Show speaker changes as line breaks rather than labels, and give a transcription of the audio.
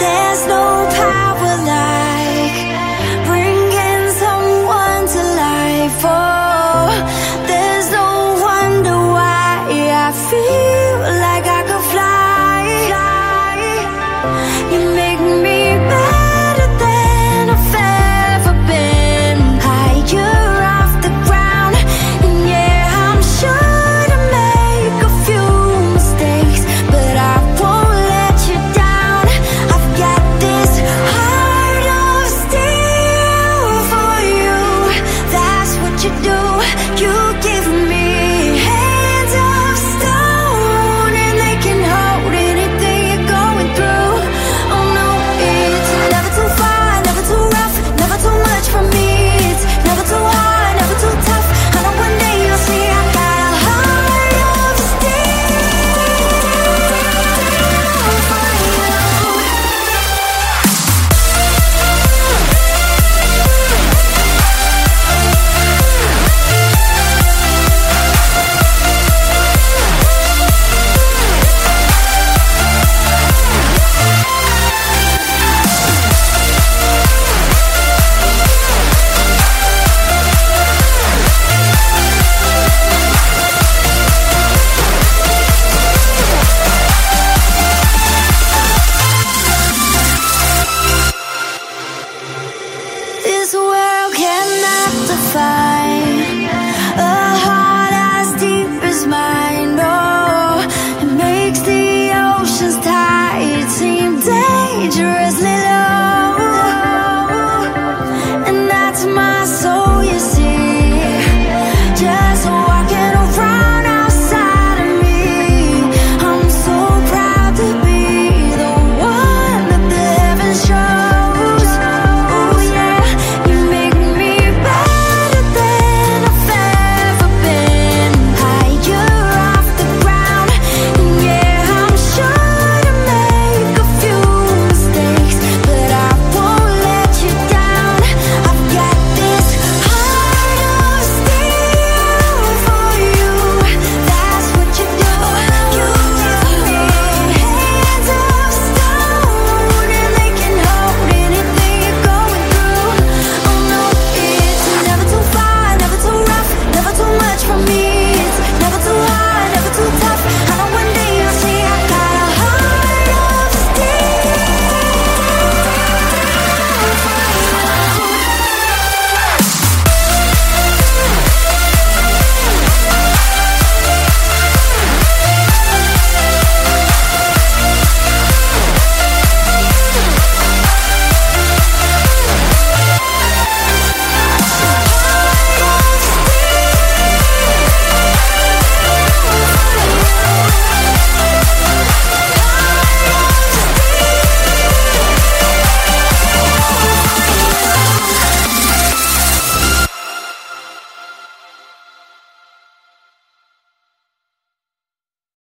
There's no